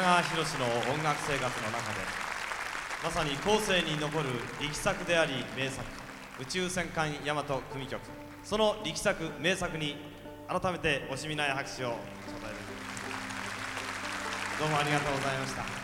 川博の音楽生活の中でまさに後世に残る力作であり名作。宇宙戦艦ヤマト組曲その力作名作に改めて惜しみない拍手を頂戴どうもありがとうございました。